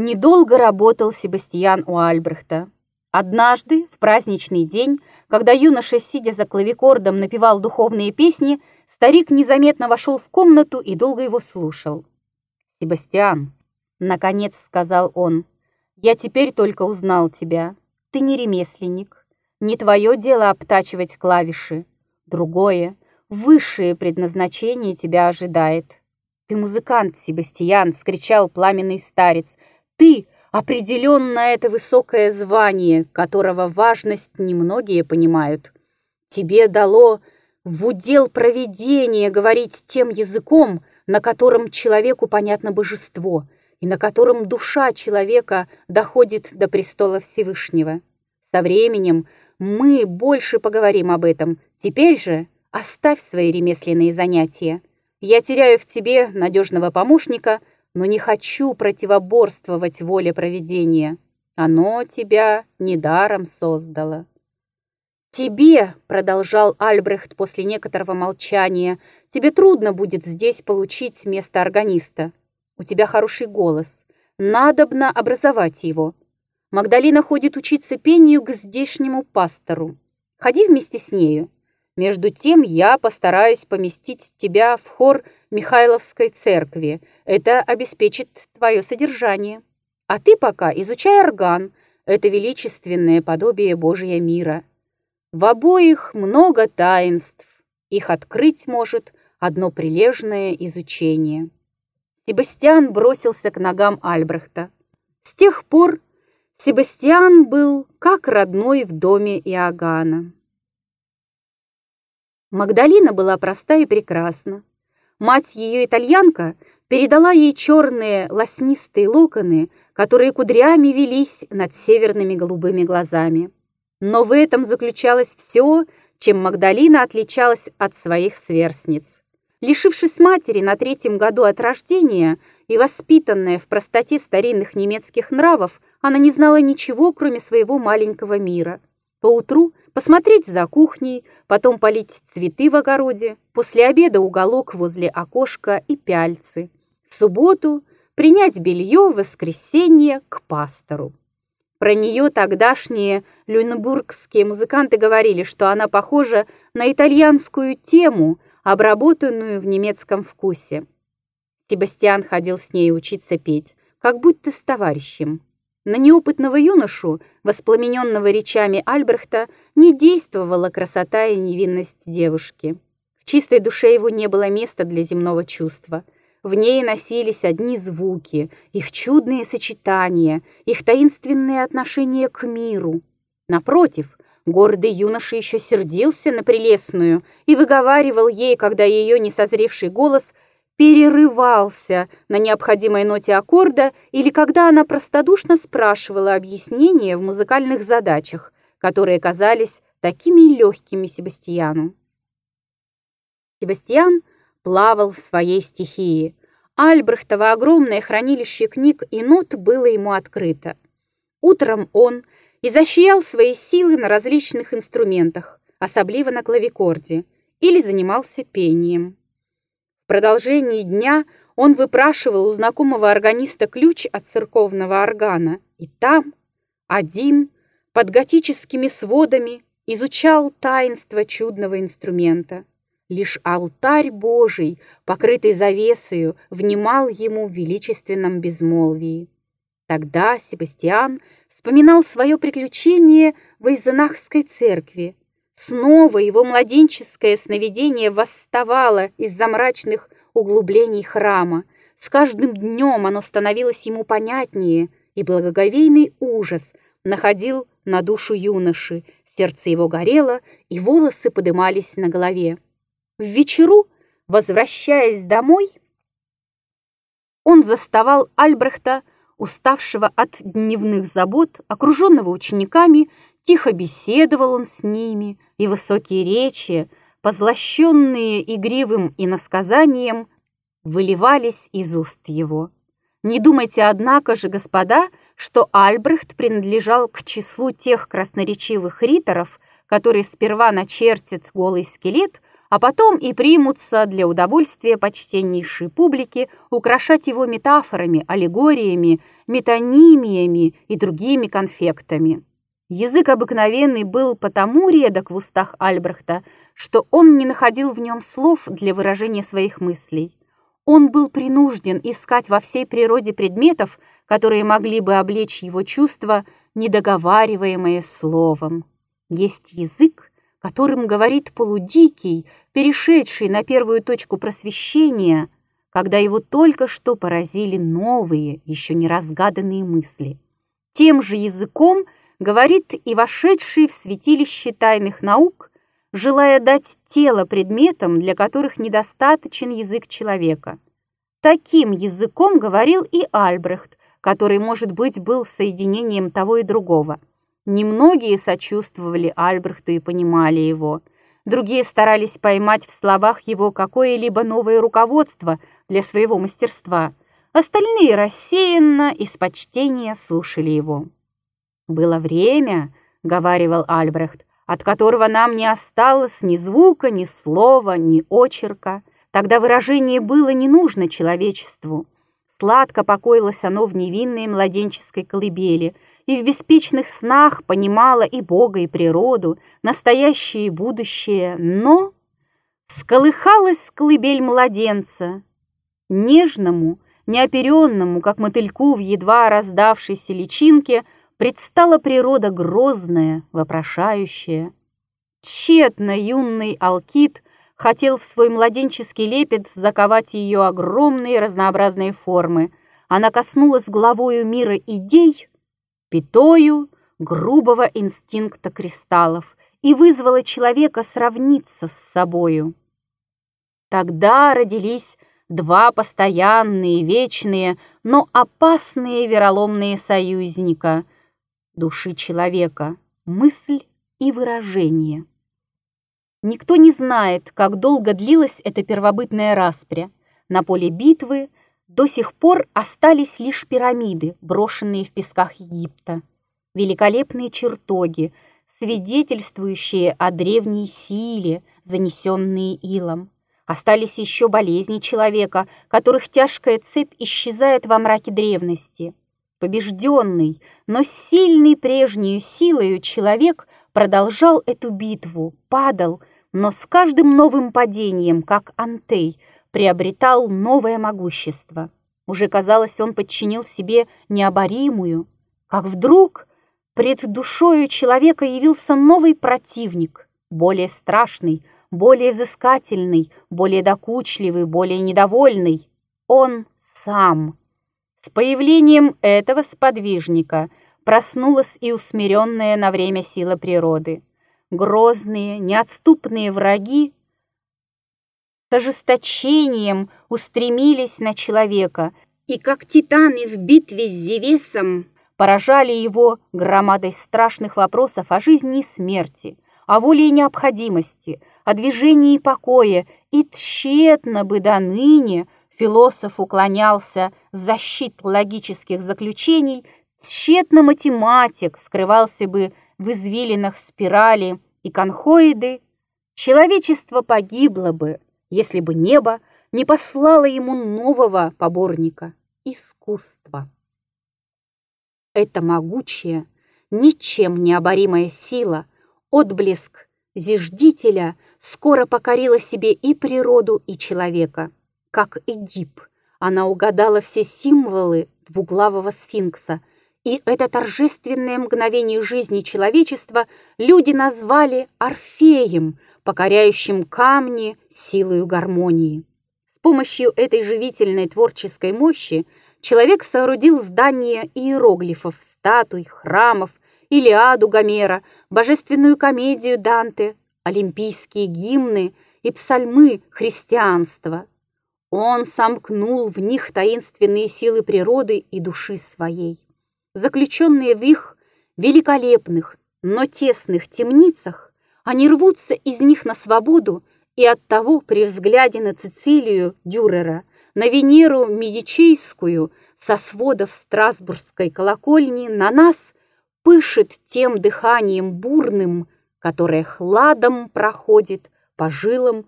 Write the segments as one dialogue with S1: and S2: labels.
S1: Недолго работал Себастьян у Альбрехта. Однажды, в праздничный день, когда юноша, сидя за клавикордом, напевал духовные песни, старик незаметно вошел в комнату и долго его слушал. «Себастьян», — наконец сказал он, — «я теперь только узнал тебя. Ты не ремесленник. Не твое дело обтачивать клавиши. Другое, высшее предназначение тебя ожидает. Ты музыкант, Себастьян!» — вскричал пламенный старец. «Ты определенно это высокое звание, которого важность немногие понимают. Тебе дало в удел провидение говорить тем языком, на котором человеку понятно божество, и на котором душа человека доходит до престола Всевышнего. Со временем мы больше поговорим об этом. Теперь же оставь свои ремесленные занятия. Я теряю в тебе надежного помощника, но не хочу противоборствовать воле провидения. Оно тебя недаром создало. «Тебе», — продолжал Альбрехт после некоторого молчания, «тебе трудно будет здесь получить место органиста. У тебя хороший голос. Надобно образовать его. Магдалина ходит учиться пению к здешнему пастору. Ходи вместе с нею. Между тем я постараюсь поместить тебя в хор Михайловской церкви. Это обеспечит твое содержание. А ты пока изучай орган. Это величественное подобие Божия мира». В обоих много таинств, их открыть может одно прилежное изучение. Себастьян бросился к ногам Альбрехта. С тех пор Себастьян был как родной в доме Иоганна. Магдалина была проста и прекрасна. Мать ее итальянка передала ей черные лоснистые локоны, которые кудрями велись над северными голубыми глазами. Но в этом заключалось все, чем Магдалина отличалась от своих сверстниц. Лишившись матери на третьем году от рождения и воспитанная в простоте старинных немецких нравов, она не знала ничего, кроме своего маленького мира. Поутру посмотреть за кухней, потом полить цветы в огороде, после обеда уголок возле окошка и пяльцы. В субботу принять белье в воскресенье к пастору. Про нее тогдашние люнебургские музыканты говорили, что она похожа на итальянскую тему, обработанную в немецком вкусе. Себастьян ходил с ней учиться петь, как будто с товарищем. На неопытного юношу, воспламененного речами Альбрехта, не действовала красота и невинность девушки. В чистой душе его не было места для земного чувства – в ней носились одни звуки, их чудные сочетания, их таинственные отношения к миру. Напротив, гордый юноша еще сердился на прелестную и выговаривал ей, когда ее несозревший голос перерывался на необходимой ноте аккорда или когда она простодушно спрашивала объяснения в музыкальных задачах, которые казались такими легкими Себастьяну. Себастьян плавал в своей стихии. Альбрехтово огромное хранилище книг и нот было ему открыто. Утром он изощрял свои силы на различных инструментах, особливо на клавикорде, или занимался пением. Продолжении дня он выпрашивал у знакомого органиста ключ от церковного органа, и там, один, под готическими сводами, изучал таинство чудного инструмента. Лишь алтарь Божий, покрытый завесою, внимал ему в величественном безмолвии. Тогда Себастьян вспоминал свое приключение в Эйзенахской церкви. Снова его младенческое сновидение восставало из-за мрачных углублений храма. С каждым днем оно становилось ему понятнее, и благоговейный ужас находил на душу юноши, сердце его горело, и волосы подымались на голове. В вечеру, возвращаясь домой, он заставал Альбрехта, уставшего от дневных забот, окруженного учениками, тихо беседовал он с ними, и высокие речи, позлощенные игривым иносказанием, выливались из уст его. Не думайте, однако же, господа, что Альбрехт принадлежал к числу тех красноречивых риторов, которые сперва начертят голый скелет, а потом и примутся для удовольствия почтеннейшей публики украшать его метафорами, аллегориями, метонимиями и другими конфектами. Язык обыкновенный был потому редок в устах Альбрехта, что он не находил в нем слов для выражения своих мыслей. Он был принужден искать во всей природе предметов, которые могли бы облечь его чувства, недоговариваемые словом. Есть язык, которым говорит полудикий, перешедший на первую точку просвещения, когда его только что поразили новые, еще не разгаданные мысли. Тем же языком говорит и вошедший в святилище тайных наук, желая дать тело предметам, для которых недостаточен язык человека. Таким языком говорил и Альбрехт, который, может быть, был соединением того и другого. Немногие сочувствовали Альбрехту и понимали его. Другие старались поймать в словах его какое-либо новое руководство для своего мастерства. Остальные рассеянно с почтения слушали его. «Было время», — говаривал Альбрехт, от которого нам не осталось ни звука, ни слова, ни очерка. Тогда выражение было не нужно человечеству. Сладко покоилось оно в невинной младенческой колыбели и в беспечных снах понимало и Бога, и природу, настоящее и будущее, но сколыхалась колыбель младенца, нежному, неоперенному, как мотыльку в едва раздавшейся личинке — предстала природа грозная, вопрошающая. Тщетно юный Алкид хотел в свой младенческий лепет заковать ее огромные разнообразные формы. Она коснулась главою мира идей, пятою грубого инстинкта кристаллов и вызвала человека сравниться с собою. Тогда родились два постоянные, вечные, но опасные вероломные союзника — души человека, мысль и выражение. Никто не знает, как долго длилась эта первобытная распря. На поле битвы до сих пор остались лишь пирамиды, брошенные в песках Египта, великолепные чертоги, свидетельствующие о древней силе, занесенные илом. Остались еще болезни человека, которых тяжкая цепь исчезает во мраке древности – Побежденный, но сильный прежнюю силою человек продолжал эту битву, падал, но с каждым новым падением, как Антей, приобретал новое могущество. Уже казалось, он подчинил себе необоримую, как вдруг пред душою человека явился новый противник, более страшный, более взыскательный, более докучливый, более недовольный. Он сам. С появлением этого сподвижника проснулась и усмиренная на время сила природы. Грозные, неотступные враги с ожесточением устремились на человека, и как титаны в битве с Зевесом поражали его громадой страшных вопросов о жизни и смерти, о воле и необходимости, о движении и покое, и тщетно бы до ныне – Философ уклонялся с защит логических заключений, тщетно математик скрывался бы в извилинах спирали и конхоиды. Человечество погибло бы, если бы небо не послало ему нового поборника – искусства. Это могучая, ничем не оборимая сила, отблеск зиждителя скоро покорила себе и природу, и человека – как Эдип. Она угадала все символы двуглавого сфинкса, и это торжественное мгновение жизни человечества люди назвали Орфеем, покоряющим камни силою гармонии. С помощью этой живительной творческой мощи человек соорудил здания иероглифов, статуй, храмов, Илиаду Гомера, божественную комедию Данте, олимпийские гимны и псальмы христианства – он сомкнул в них таинственные силы природы и души своей. Заключенные в их великолепных, но тесных темницах, они рвутся из них на свободу, и оттого при взгляде на Цицилию Дюрера, на Венеру Медичейскую со сводов Страсбургской колокольни на нас пышет тем дыханием бурным, которое хладом проходит по жилам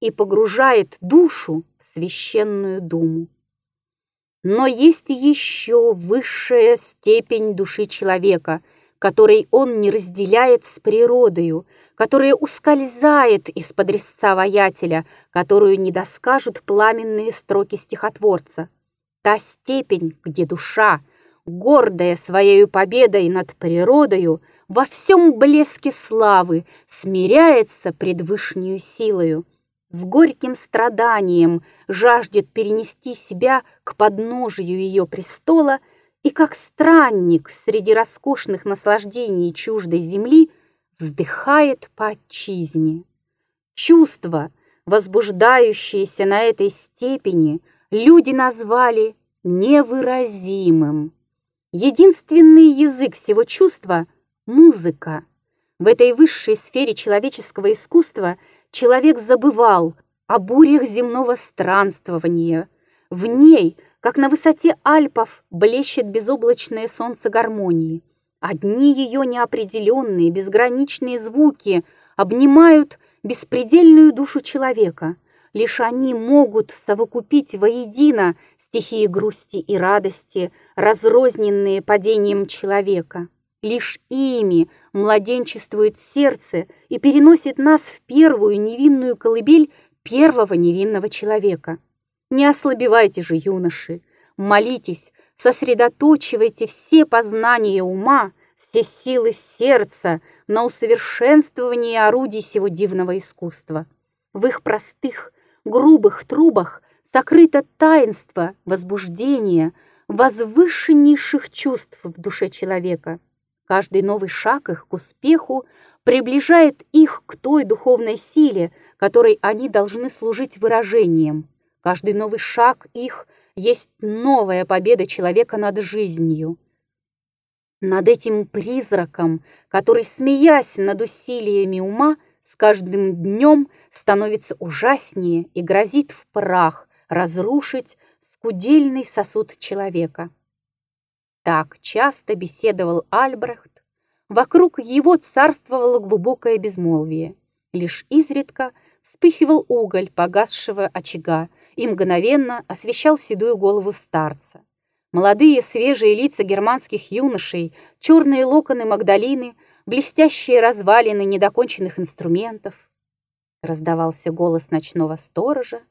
S1: и погружает душу священную думу. Но есть еще высшая степень души человека, которой он не разделяет с природою, которая ускользает из-под резца воятеля, которую не доскажут пламенные строки стихотворца. Та степень, где душа, гордая своей победой над природою, во всем блеске славы смиряется пред вышнюю силою, с горьким страданием жаждет перенести себя к подножию ее престола и как странник среди роскошных наслаждений чуждой земли вздыхает по отчизне. Чувство, возбуждающееся на этой степени, люди назвали невыразимым. Единственный язык всего чувства — музыка. В этой высшей сфере человеческого искусства — человек забывал о бурях земного странствования. В ней, как на высоте Альпов, блещет безоблачное солнце гармонии. Одни ее неопределенные, безграничные звуки обнимают беспредельную душу человека. Лишь они могут совокупить воедино стихии грусти и радости, разрозненные падением человека. Лишь ими младенчествует сердце и переносит нас в первую невинную колыбель первого невинного человека. Не ослабевайте же, юноши, молитесь, сосредоточивайте все познания ума, все силы сердца на усовершенствовании орудий сего дивного искусства. В их простых, грубых трубах сокрыто таинство возбуждения, возвышеннейших чувств в душе человека – Каждый новый шаг их к успеху приближает их к той духовной силе, которой они должны служить выражением. Каждый новый шаг их есть новая победа человека над жизнью. Над этим призраком, который, смеясь над усилиями ума, с каждым днем становится ужаснее и грозит в прах разрушить скудельный сосуд человека. Так часто беседовал Альбрехт. Вокруг его царствовало глубокое безмолвие. Лишь изредка вспыхивал уголь погасшего очага и мгновенно освещал седую голову старца. Молодые свежие лица германских юношей, черные локоны Магдалины, блестящие развалины недоконченных инструментов. Раздавался голос ночного сторожа.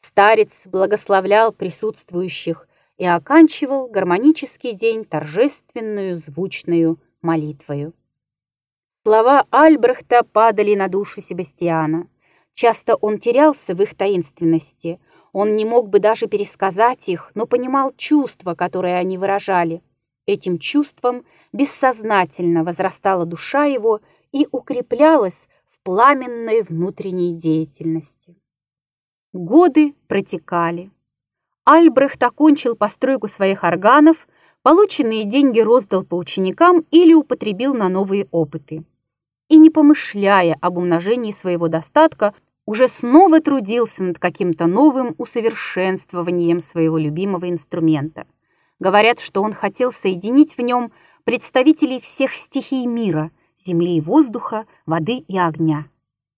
S1: Старец благословлял присутствующих и оканчивал гармонический день торжественную звучную молитвою. Слова Альбрехта падали на душу Себастьяна. Часто он терялся в их таинственности. Он не мог бы даже пересказать их, но понимал чувства, которые они выражали. Этим чувством бессознательно возрастала душа его и укреплялась в пламенной внутренней деятельности. Годы протекали. Альбрехт окончил постройку своих органов, полученные деньги роздал по ученикам или употребил на новые опыты. И не помышляя об умножении своего достатка, уже снова трудился над каким-то новым усовершенствованием своего любимого инструмента. Говорят, что он хотел соединить в нем представителей всех стихий мира – земли и воздуха, воды и огня.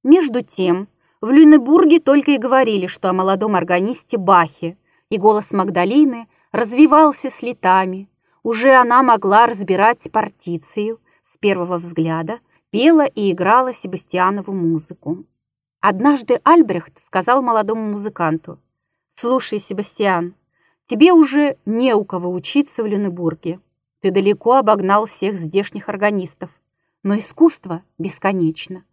S1: Между тем, в Люнебурге только и говорили, что о молодом органисте Бахе – и голос Магдалины развивался с летами. Уже она могла разбирать партицию с первого взгляда, пела и играла Себастьянову музыку. Однажды Альбрехт сказал молодому музыканту, «Слушай, Себастьян, тебе уже не у кого учиться в Люнебурге. Ты далеко обогнал всех здешних органистов, но искусство бесконечно.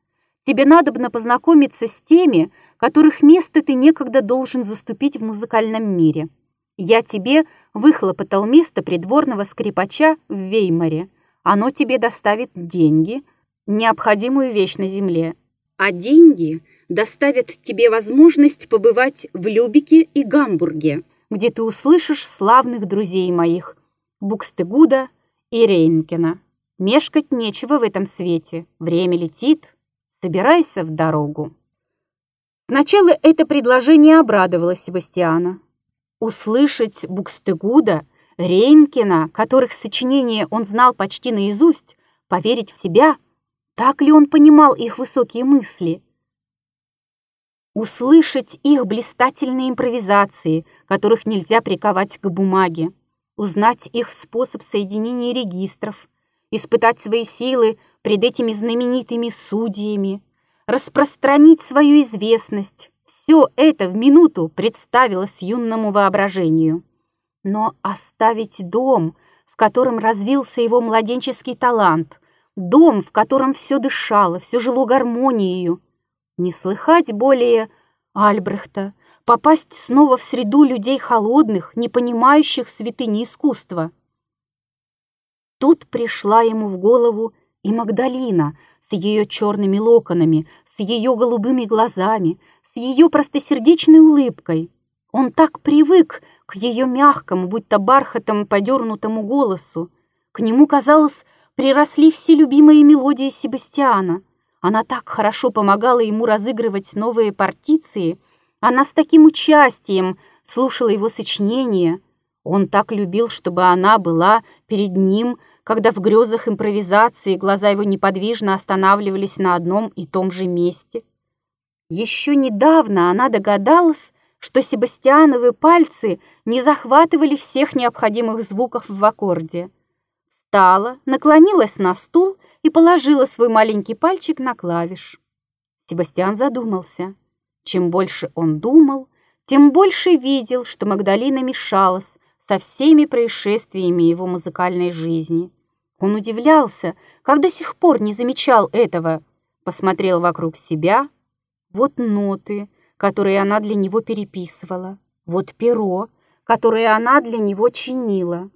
S1: Тебе надобно познакомиться с теми, которых место ты некогда должен заступить в музыкальном мире. Я тебе выхлопотал место придворного скрипача в Веймаре. Оно тебе доставит деньги, необходимую вещь на земле. А деньги доставят тебе возможность побывать в Любике и Гамбурге, где ты услышишь славных друзей моих, Букстегуда и Рейнкина. Мешкать нечего в этом свете, время летит, собирайся в дорогу. Сначала это предложение обрадовало Себастьяна. Услышать Букстегуда, Рейнкина, которых сочинения он знал почти наизусть, поверить в себя, так ли он понимал их высокие мысли? услышать их блистательные импровизации, которых нельзя приковать к бумаге, узнать их способ соединения регистров, испытать свои силы пред этими знаменитыми судьями, распространить свою известность. Все это в минуту представилось юному воображению. Но оставить дом, в котором развился его младенческий талант, дом, в котором все дышало, все жило гармонией, не слыхать более Альбрехта, попасть снова в среду людей холодных, не понимающих святыни искусства. Тут пришла ему в голову и Магдалина с ее черными локонами, с ее голубыми глазами, с ее простосердечной улыбкой. Он так привык к ее мягкому, будто бархатом подернутому голосу. К нему, казалось, приросли все любимые мелодии Себастьяна — она так хорошо помогала ему разыгрывать новые партиции. Она с таким участием слушала его сочинения. Он так любил, чтобы она была перед ним, когда в грезах импровизации глаза его неподвижно останавливались на одном и том же месте. Еще недавно она догадалась, что Себастьяновы пальцы не захватывали всех необходимых звуков в аккорде. Встала, наклонилась на стул и положила свой маленький пальчик на клавиш. Себастьян задумался. Чем больше он думал, тем больше видел, что Магдалина мешалась со всеми происшествиями его музыкальной жизни. Он удивлялся, как до сих пор не замечал этого. Посмотрел вокруг себя. Вот ноты, которые она для него переписывала. Вот перо, которое она для него чинила.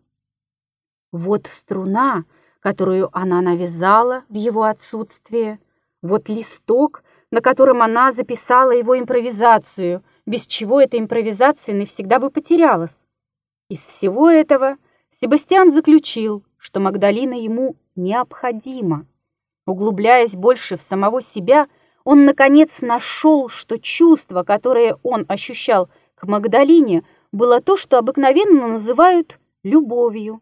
S1: Вот струна, которую она навязала в его отсутствие, вот листок, на котором она записала его импровизацию, без чего эта импровизация навсегда бы потерялась. Из всего этого Себастьян заключил, что Магдалина ему необходима. Углубляясь больше в самого себя, он, наконец, нашел, что чувство, которое он ощущал к Магдалине, было то, что обыкновенно называют любовью.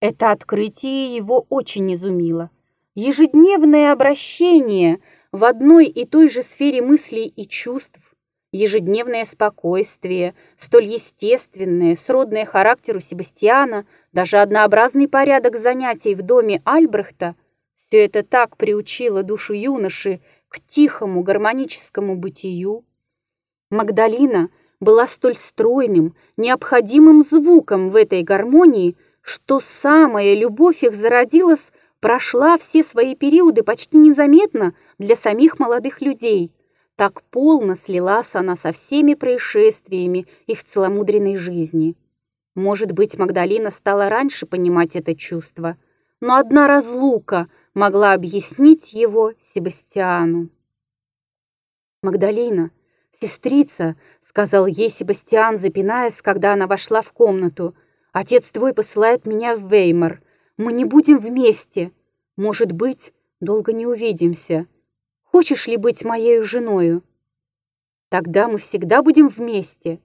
S1: Это открытие его очень изумило. Ежедневное обращение в одной и той же сфере мыслей и чувств, ежедневное спокойствие, столь естественное, сродное характеру Себастьяна, даже однообразный порядок занятий в доме Альбрехта, все это так приучило душу юноши к тихому гармоническому бытию. Магдалина была столь стройным, необходимым звуком в этой гармонии, что самая любовь их зародилась, прошла все свои периоды почти незаметно для самих молодых людей. Так полно слилась она со всеми происшествиями их целомудренной жизни. Может быть, Магдалина стала раньше понимать это чувство, но одна разлука могла объяснить его Себастьяну. «Магдалина, сестрица», — сказал ей Себастьян, запинаясь, когда она вошла в комнату, — Отец твой посылает меня в Веймар. Мы не будем вместе. Может быть, долго не увидимся. Хочешь ли быть моей женою? Тогда мы всегда будем вместе.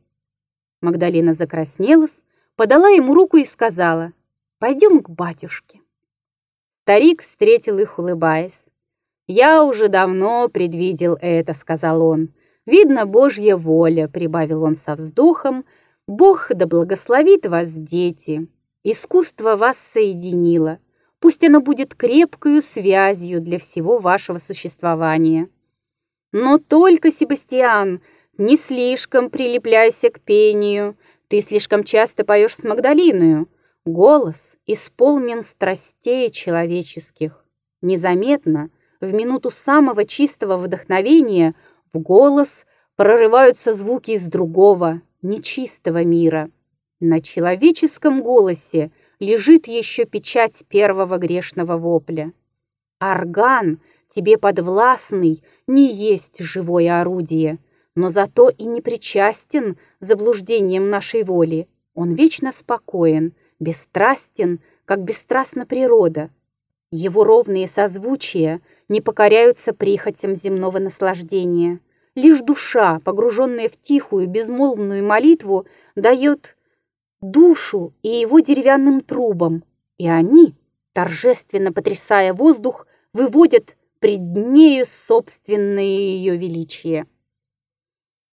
S1: Магдалина закраснелась, подала ему руку и сказала, «Пойдем к батюшке». Старик встретил их, улыбаясь. «Я уже давно предвидел это», — сказал он. «Видно, Божья воля», — прибавил он со вздохом, — Бог да благословит вас, дети. Искусство вас соединило. Пусть оно будет крепкою связью для всего вашего существования. Но только, Себастьян, не слишком прилепляйся к пению. Ты слишком часто поешь с Магдалиною. Голос исполнен страстей человеческих. Незаметно, в минуту самого чистого вдохновения, в голос прорываются звуки из другого, нечистого мира. На человеческом голосе лежит еще печать первого грешного вопля. Орган, тебе подвластный, не есть живое орудие, но зато и не причастен заблуждением нашей воли. Он вечно спокоен, бесстрастен, как бесстрастна природа. Его ровные созвучия не покоряются прихотям земного наслаждения – Лишь душа, погруженная в тихую, безмолвную молитву, дает душу и его деревянным трубам, и они, торжественно потрясая воздух, выводят пред нею собственное ее величие.